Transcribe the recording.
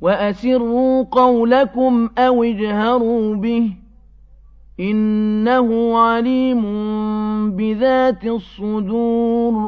وَأَسِرُّوا قَوْلَكُمْ أَوِ اجْهَرُوا بِهِ ۖ إِنَّهُ عَلِيمٌ بِذَاتِ الصُّدُورِ